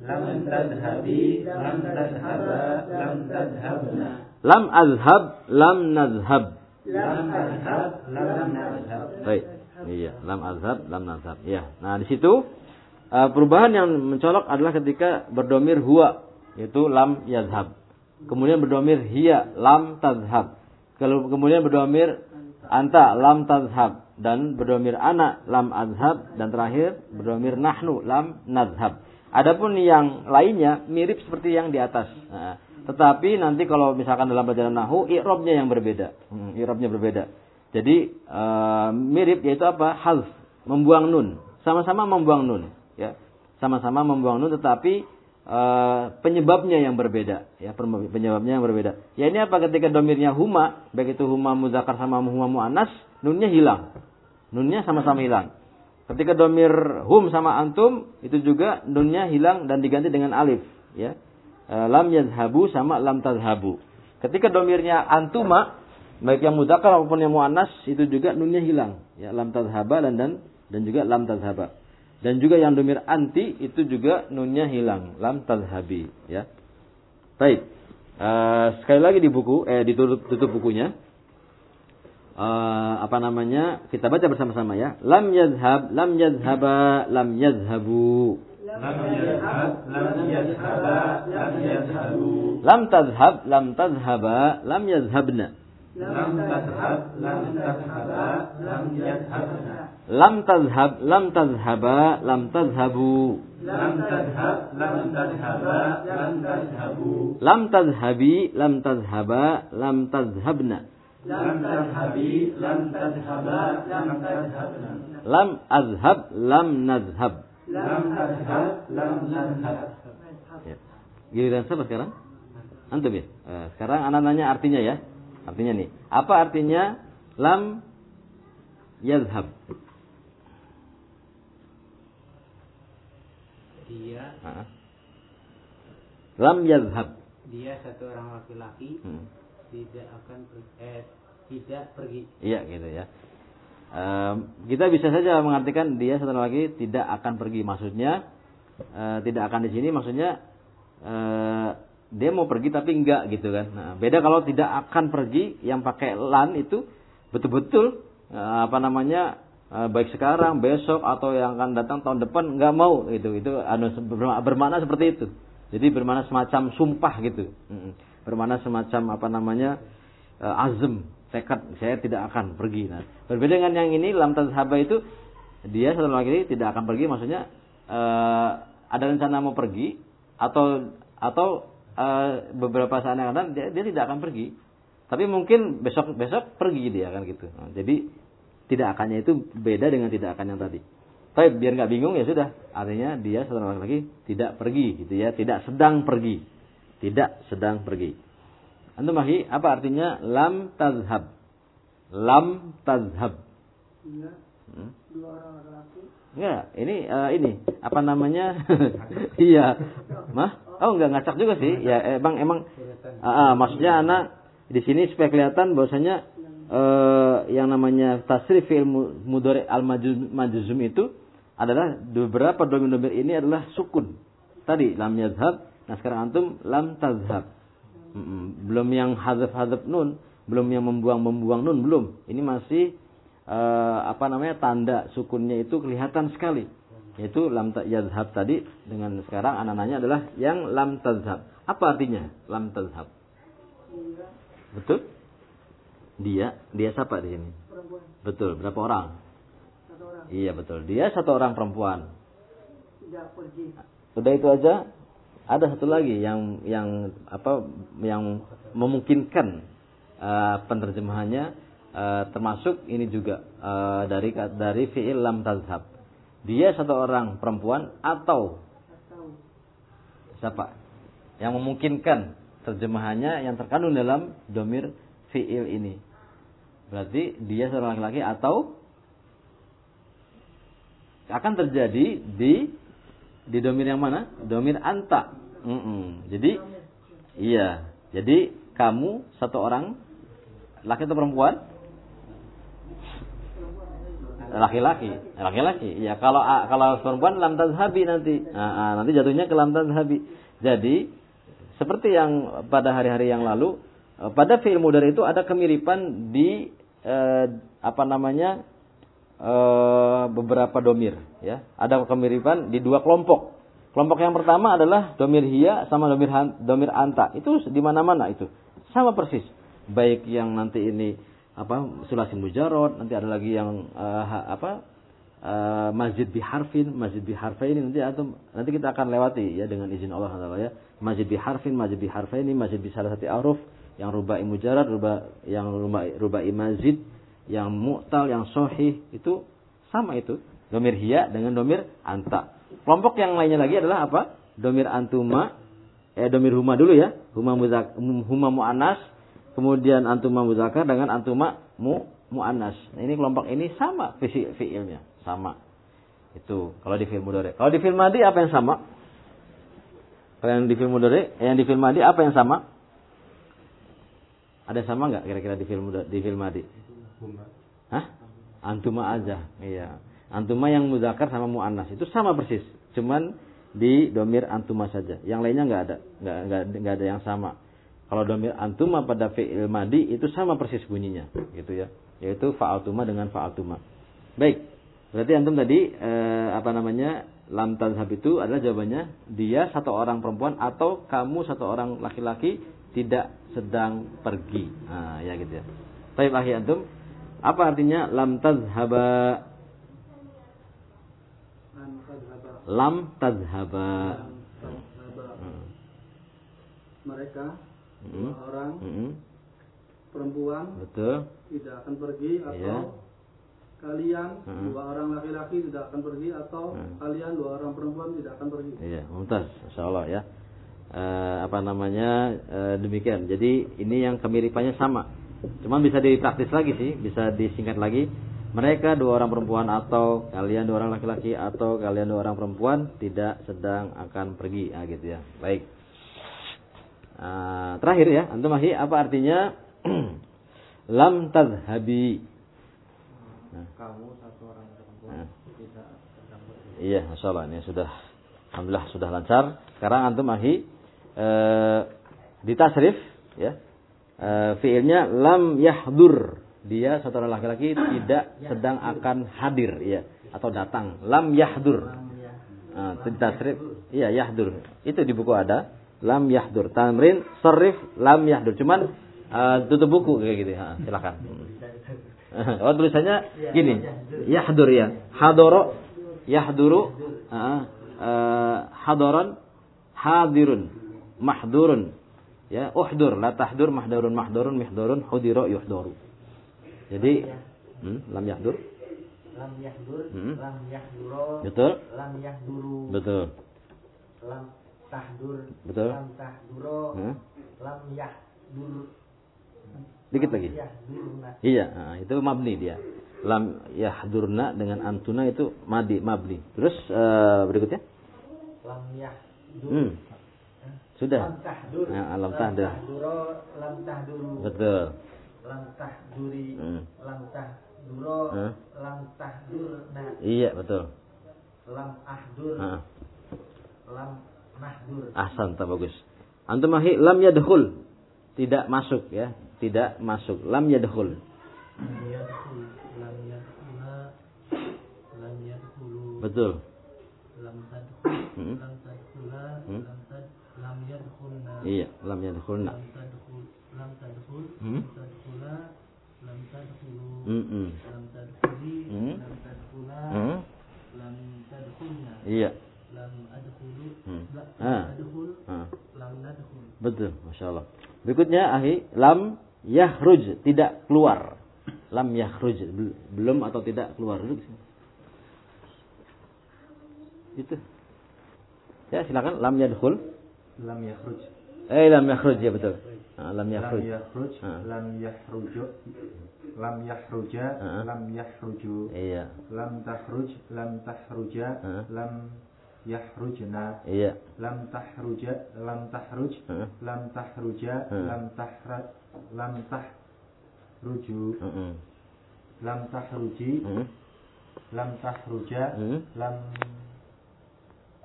lam tadhhabi lam tadhhaba lam tadhhabna Lam azhab, lam nazhab. Lam tadhhab lam nadhhab Baik. Iya, lam azhab, lam nazhab. Iya. Nah, di situ uh, perubahan yang mencolok adalah ketika berdomir huwa, yaitu lam yazhab. Kemudian berdomir hiya, lam tazhab. Kalau kemudian berdomir anta, lam tazhab. Dan berdomir ana, lam azhab. Dan terakhir berdomir nahnu, lam nazhab. Adapun yang lainnya mirip seperti yang di atas. Nah, tetapi nanti kalau misalkan dalam pelajaran nahu, i'rabnya yang berbeda. Hmm, i'rabnya berbeda. Jadi eh, mirip yaitu apa? Half, membuang nun. Sama-sama membuang nun, ya. Sama-sama membuang nun tetapi eh, penyebabnya yang berbeda, ya, penyebabnya yang berbeda. Ya ini apa ketika domirnya huma, baik itu huma muzakkar sama huma muannas, nunnya hilang. Nunnya sama-sama hilang. Ketika domir hum sama antum itu juga nunnya hilang dan diganti dengan alif, ya. Eh, lam yazhabu sama lam tazhabu. Ketika domirnya antuma baik yang mudzakkar maupun yang muannas itu juga nunnya hilang. Ya lam tazhaba dan dan dan juga lam tazhaba dan juga yang domir anti itu juga nunnya hilang. Lam tazhabi ya. Baik. Eh, sekali lagi di buku eh ditutup tutup bukunya. Eh, apa namanya? Kita baca bersama-sama ya. Lam yazhab lam yazhaba lam yazhabu lam yazhab lam yazhaba lam yazhabu. Lam tazhab lam tazhaba lam yazhabna. Lam tadhhab lam tadhhaba lam yazhabna. Lam tazhab lam tazhaba lam tazhabu. Lam tadhhab lam tadhhaba lam tadhhabu lam tazhabi lam tazhaba lam tazhabna. Lam tadhhabi lam tadhhaba lam tadhhabna lam azhab lam nazhab lam tadhhab lam nadhhab ya. giliran siapa sekarang? Antum ya? Eh, sekarang anak nanya artinya ya. Artinya nih apa artinya lam yazhab dia. Ah. lam yazhab dia satu orang laki-laki. Hmm. tidak akan per- eh, tidak pergi. Iya gitu ya. Kita bisa saja mengartikan dia satu lagi tidak akan pergi. Maksudnya eh, tidak akan di sini. Maksudnya eh, dia mau pergi tapi enggak gitu kan. Nah, beda kalau tidak akan pergi yang pakai lan itu betul-betul eh, apa namanya eh, baik sekarang, besok atau yang akan datang tahun depan enggak mau gitu. Itu anu berma- bermakna seperti itu. Jadi bermakna semacam sumpah gitu. Bermakna semacam apa namanya eh, azm tekad saya tidak akan pergi. Nah, berbeda dengan yang ini lam tazhaba itu dia satu lagi tidak akan pergi maksudnya eh, ada rencana mau pergi atau atau eh, beberapa saat yang akan dia, dia tidak akan pergi. Tapi mungkin besok besok pergi dia kan gitu. Nah, jadi tidak akannya itu beda dengan tidak akan yang tadi. Tapi biar nggak bingung ya sudah. Artinya dia seorang laki-laki tidak pergi gitu ya, tidak sedang pergi. Tidak sedang pergi. Antum mahi apa artinya lam tazhab? Lam tazhab. Iya. Hmm? Enggak, ini eh, ini apa namanya? iya. Mah? Oh enggak ngacak juga sih. Ya emang emang ah, ah, maksudnya anak di sini supaya kelihatan bahwasanya eh, yang namanya tasrif fi'il mu- mudhari al majzum itu adalah beberapa domir-domir ini adalah sukun. Tadi lam yazhab, nah sekarang antum lam tazhab. Mm-mm. Belum yang hazaf-hazaf nun, belum yang membuang-membuang nun, belum. Ini masih eh, apa namanya tanda sukunnya itu kelihatan sekali. Yaitu lam ta- yazhab tadi dengan sekarang anak-anaknya adalah yang lam tazhab. Apa artinya lam tazhab? Betul? Dia, dia siapa di sini? Perempuan. Betul, berapa orang? Satu orang. Iya betul. Dia satu orang perempuan. Tidak pergi. Udah itu aja. Ada satu lagi yang yang apa yang memungkinkan eh, penerjemahannya eh, termasuk ini juga eh, dari dari fiil lam tazhab. Dia satu orang perempuan atau Atau siapa? Yang memungkinkan terjemahannya yang terkandung dalam domir fiil ini. Berarti dia seorang laki-laki atau akan terjadi di di domir yang mana? Domir anta. Mm-mm. Jadi iya. Jadi kamu satu orang laki atau perempuan? Laki-laki, laki-laki. Ya kalau kalau perempuan lam tazhabi nanti. Nah, ah, nanti jatuhnya ke lam tazhabi. Jadi seperti yang pada hari-hari yang lalu eh, pada fi'il mudhari itu ada kemiripan di eh, apa namanya eh, beberapa domir ya. Ada kemiripan di dua kelompok. Kelompok yang pertama adalah domir hiya sama domir han- domir anta. Itu di mana-mana itu. Sama persis. Baik yang nanti ini apa sulasi mujarod nanti ada lagi yang eh, ha- apa eh, masjid biharfin masjid biharfaini nanti atau nanti kita akan lewati ya dengan izin Allah Taala ya. Masjid biharfin masjid biharfaini masjid bi salah satu aruf yang rubai mujarad ruba yang rubai, rubai mazid yang mu'tal yang sohih itu sama itu. Domir hiya dengan domir anta. Kelompok yang lainnya lagi adalah apa? Domir antuma eh domir huma dulu ya. Huma muzak huma muannas. Kemudian antuma muzakkar dengan antuma mu muannas. Nah, ini kelompok ini sama visi fiilnya. Sama. Itu kalau di film mudhari kalau di film madi apa yang sama? Kalau yang di film mudhari eh, yang di film madi apa yang sama? Ada yang sama nggak kira-kira di film di film madi Hah? Antuma aja, iya. Antuma yang muzakkar sama muannas itu sama persis, cuman di domir antuma saja. Yang lainnya nggak ada, nggak ada yang sama. Kalau domir antuma pada fi'il madi itu sama persis bunyinya, gitu ya. Yaitu fa'altuma dengan fa'altuma. Baik. Berarti antum tadi eh, apa namanya? Lam tazhab itu adalah jawabannya dia satu orang perempuan atau kamu satu orang laki-laki tidak sedang pergi. Nah, ya gitu ya. Baik, akhi antum. Apa artinya lam tazhaba? Lam tazhaba. Hmm. Mereka Hmm. orang Hmm. perempuan Betul. tidak akan pergi atau Iya. kalian Hmm. dua orang laki-laki tidak akan pergi atau Hmm. kalian dua orang perempuan tidak akan pergi. Iya, mumtaz, Masya Allah ya. Eh, apa namanya eh, demikian. Jadi ini yang kemiripannya sama. Cuma bisa dipraktis lagi sih, bisa disingkat lagi. Mereka dua orang perempuan atau kalian dua orang laki-laki atau kalian dua orang perempuan tidak sedang akan pergi, ah, gitu ya. Baik. Ah, terakhir ya, antum mahi apa artinya lam tadhabi? Kamu satu orang perempuan Nah. tidak sedang pergi. Iya, ini sudah, alhamdulillah sudah lancar. Sekarang antum ahi eh, di tasrif, ya, eh, fiilnya lam yahdur. Dia orang laki-laki tidak sedang akan hadir, ya, atau datang. Lam yahdur. Di tasrif, iya yahdur. Itu di buku ada. Lam yahdur. Tamrin sarif lam yahdur. Cuman eh, tutup buku kayak gitu. Ha, silakan. Oh tulisannya gini, yahdur ya, hadoro, yahduru, uh, uh, hadoron, hadirun, mahdurun, ya, uhdur, la tahdur, mahdurun, mahdurun, mihdurun, hudiro, yuhdoru. Jadi, hmm, lam yahdur, lam yahdur Hmm. lam yahduro betul, lam yahduru betul, lam tahdur Betul. lam tahduro Hmm. lam yahdur dikit lagi. yahdurna Iya, nah, itu mabni dia. Lam yahdurna dengan antuna itu madi mabni. Terus eh, berikutnya? lam yahdur Hmm. Sudah. lam tahdur Ya, lam tahdur. lam tahduru Betul. lam tahduri Hmm. lam tahduro Hmm. lam tahdurna Iya, betul. lam ahdur Nah, lam nahdur ahsan, tak bagus. Antum ahi lam yadkhul. Tidak masuk ya, tidak masuk. Lam yadkhul. lam yadkhul Betul. lam tadkhul Hmm. lam tadkhula Hmm. lam tad lam yadkhulna Iya, lam yadkhulna. lam tadkhul lam tadkhul Hmm. lam tadkhula lam tadkhulu Mm-mm. lam tadkhuli Hmm. lam tadkhula Hmm. lam tadkhulna Iya. lam adkhulu Hmm. la- Ah. lam adkhul Ah. lam nadkhul Betul, masya Allah. Berikutnya ahi lam yahruj tidak keluar. Lam yahruj bel- belum atau tidak keluar duduk sini. Itu. Ya silakan lam yadkhul. lam yakhruj Eh lam yahruj ya betul. Ah, lam lam yahruj. yakhruj Ah. lam yahruju lam yahruja Ah. lam yahruju Iya, lam tahruj lam tahruja Ah. lam yahrujna iya. lam tahruja lam tahruj Ah. lam tahruja lam tahra lam tahruju lam tahruji Mm. lam tahruja Mm. lam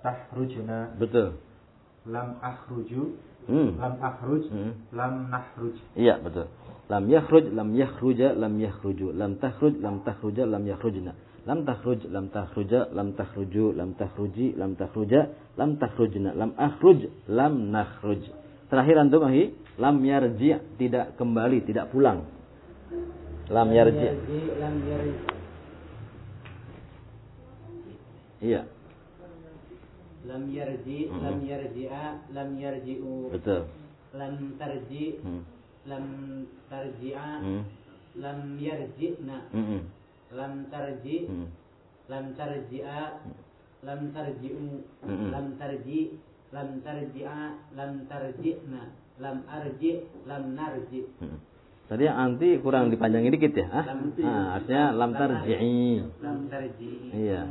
tahrujna Betul. lam akhruju Mm. lam akhruj Mm. lam nahruj Iya betul. Lam yakhruj, lam yakhruja, lam yakhruju, lam takhruj, lam takhruja, lam yakhrujna. Lam takhruj, lam takhruja, lam takhruju, lam takhruji, lam takhruja, lam takhrujna, lam akhruj, lam nakhruj. Terakhir antum ahi, lam yarji tidak kembali, tidak pulang. Lam yarji. lam yarji Iya, lam yarji Hmm. lam yarji'a lam yarji'u betul. lam tarji Hmm. lam tarji'a Hmm. lam yarji'na Hmm. lam tarji Hmm. lam tarji'a lam tarji'u Mm-mm. lam tarji lam tarji'a lam tarji'na lam arji lam narji Hmm. Tadi yang anti kurang dipanjangin dikit ya. Ah? Ah, artinya lam tarji'i. lam tarji Iya.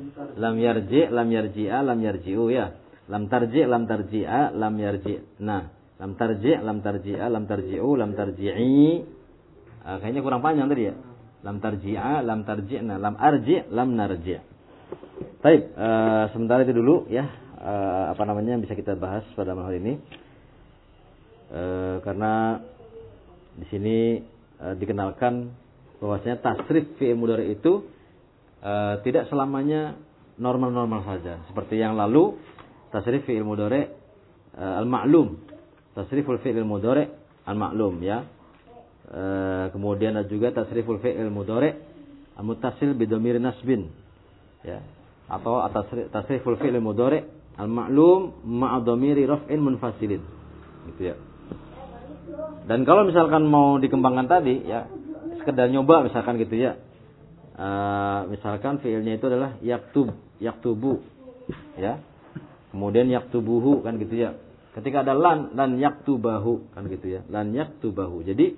Lam yarji, lam yarji'a, lam yarji'u ya. Lam tarji, lam tarji'a, lam yarji. Nah, lam tarji, lam tarji'a, lam tarji'u, lam tarji'i. Ah, kayaknya kurang panjang tadi ya. Lam tarji'a, lam tarji'na, lam arji, lam narji. Baik, eh, sementara itu dulu ya. eh, apa namanya yang bisa kita bahas pada malam hari ini. Eh, karena di sini eh, dikenalkan bahwasanya tasrif fi'il mudhari itu eh, tidak selamanya normal-normal saja. Seperti yang lalu tasrif fi'il mudhari eh, al-ma'lum. Tasriful fi'il mudhari al-ma'lum ya. Eh, kemudian ada juga tasriful fi'il mudhari al-muttasil bidomir nasbin. Ya. Atau tasrif- tasriful fi'il mudhari al-ma'lum ma'a dhamiri raf'in munfasilin. Gitu ya. Dan kalau misalkan mau dikembangkan tadi ya sekedar nyoba misalkan gitu ya. Eh, misalkan fiilnya itu adalah yaktub, yaktubu ya. Kemudian yaktubuhu kan gitu ya. Ketika ada lan lan yaktubahu kan gitu ya. Lan yaktubahu. Jadi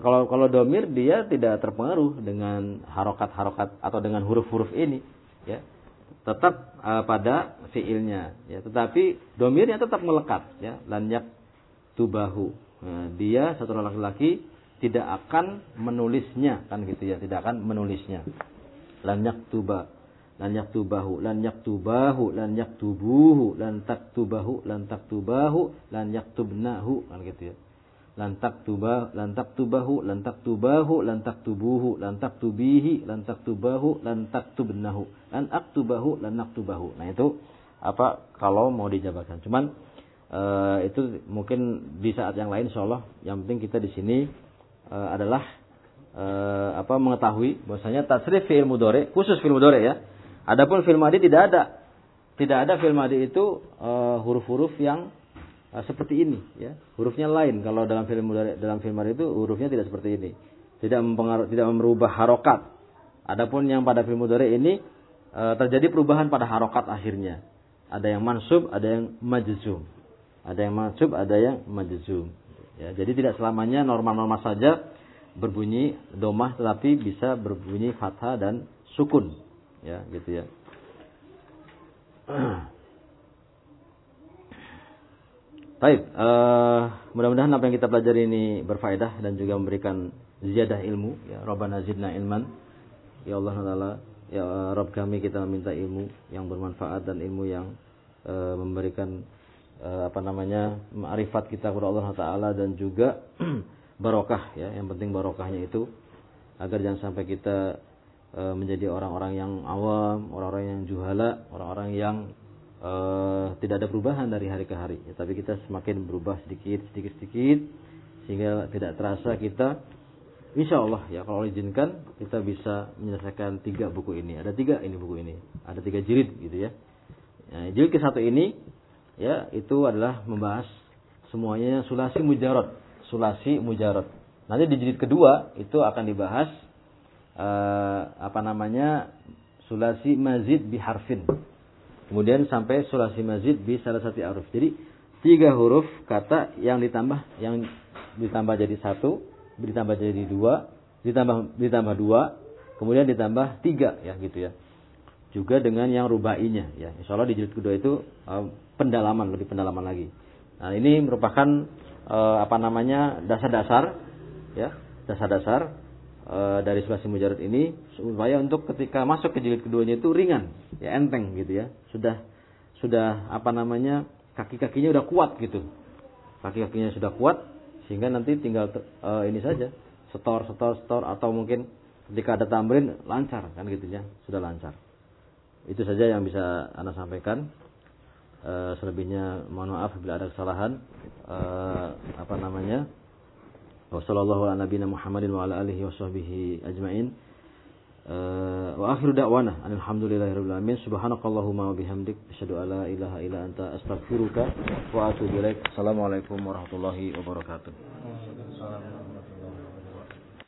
kalau kalau domir dia tidak terpengaruh dengan harokat-harokat atau dengan huruf-huruf ini ya. Tetap eh, pada fiilnya ya. Tetapi domirnya tetap melekat ya. Lan yaktubahu. Nah, dia satu laki-laki tidak akan menulisnya kan gitu ya, tidak akan menulisnya. Lan yaktuba, lan yaktubahu, lan yaktubahu, lan yaktubuhu, lan taktubahu, lan taktubahu, lan yaktubnahu kan gitu ya. Lan taktuba, lan taktubahu, lan taktubahu, lan taktubuhu, lan taktubihi, lan taktubahu, lan taktubnahu, lan aktubahu, lan naktubahu. Nah itu apa kalau mau dijabarkan. Cuman Eh, itu mungkin di saat yang lain insya yang penting kita di sini eh, adalah eh, apa mengetahui bahwasanya tasrif fi'il mudhari khusus fi'il mudhari ya. Adapun fi'il madi tidak ada. Tidak ada fi'il itu huruf-huruf yang seperti ini ya. Hurufnya lain kalau dalam fi'il mudhari dalam fi'il madi itu hurufnya tidak seperti ini. Tidak mempengaruhi tidak merubah harokat. Adapun yang pada fi'il mudhari ini terjadi perubahan pada harokat akhirnya. Ada yang mansub, ada yang majzum. Ada yang mansub, ada yang majzum. Ya, jadi tidak selamanya normal-normal saja berbunyi domah tetapi bisa berbunyi fathah dan sukun. Ya, gitu ya. Baik, eh, mudah-mudahan apa yang kita pelajari ini berfaedah dan juga memberikan ziyadah ilmu. Ya, Rabbana zidna ilman. Ya Allah Taala, ya Rabb kami kita minta ilmu yang bermanfaat dan ilmu yang eh, memberikan apa namanya ma'rifat kita kepada Allah Taala dan juga barokah ya. Yang penting barokahnya itu agar jangan sampai kita eh, menjadi orang-orang yang awam, orang-orang yang juhala, orang-orang yang eh, tidak ada perubahan dari hari ke hari. Ya, tapi kita semakin berubah sedikit, sedikit, sedikit sehingga tidak terasa kita Insya Allah ya kalau izinkan kita bisa menyelesaikan tiga buku ini. Ada tiga ini buku ini. Ada tiga jilid gitu ya. Nah, jilid ke satu ini ya itu adalah membahas semuanya sulasi mujarad. Sulasi mujarad. Nanti di jilid kedua itu akan dibahas eh, apa namanya sulasi mazid biharfin. Kemudian sampai sulasi mazid bi salah satu huruf. Jadi tiga huruf kata yang ditambah yang ditambah jadi satu ditambah jadi dua, ditambah ditambah dua, kemudian ditambah tiga ya gitu ya. Juga dengan yang rubainya ya. Insya Allah di jilid kedua itu uh, pendalaman lebih pendalaman lagi. Nah ini merupakan uh, apa namanya dasar-dasar ya dasar-dasar uh, dari sulasi mujarad ini supaya untuk ketika masuk ke jilid keduanya itu ringan ya enteng gitu ya sudah sudah apa namanya kaki-kakinya udah kuat gitu kaki-kakinya sudah kuat sehingga nanti tinggal uh, ini saja setor setor setor atau mungkin ketika ada tamrin lancar kan gitu ya sudah lancar itu saja yang bisa anda sampaikan. Uh, selebihnya mohon maaf bila ada kesalahan. Uh, apa namanya? Wassalamualaikum ala nabiyina Muhammadin wa ala alihi washabbihi ajmain. Uh, wa akhiru da'wana. Alhamdulillahirabbil alamin. Subhanakallahumma wa bihamdik. Asyhadu an la ilaha illa anta. Astaghfiruka wa atubu ilaik. Assalamualaikum warahmatullahi wabarakatuh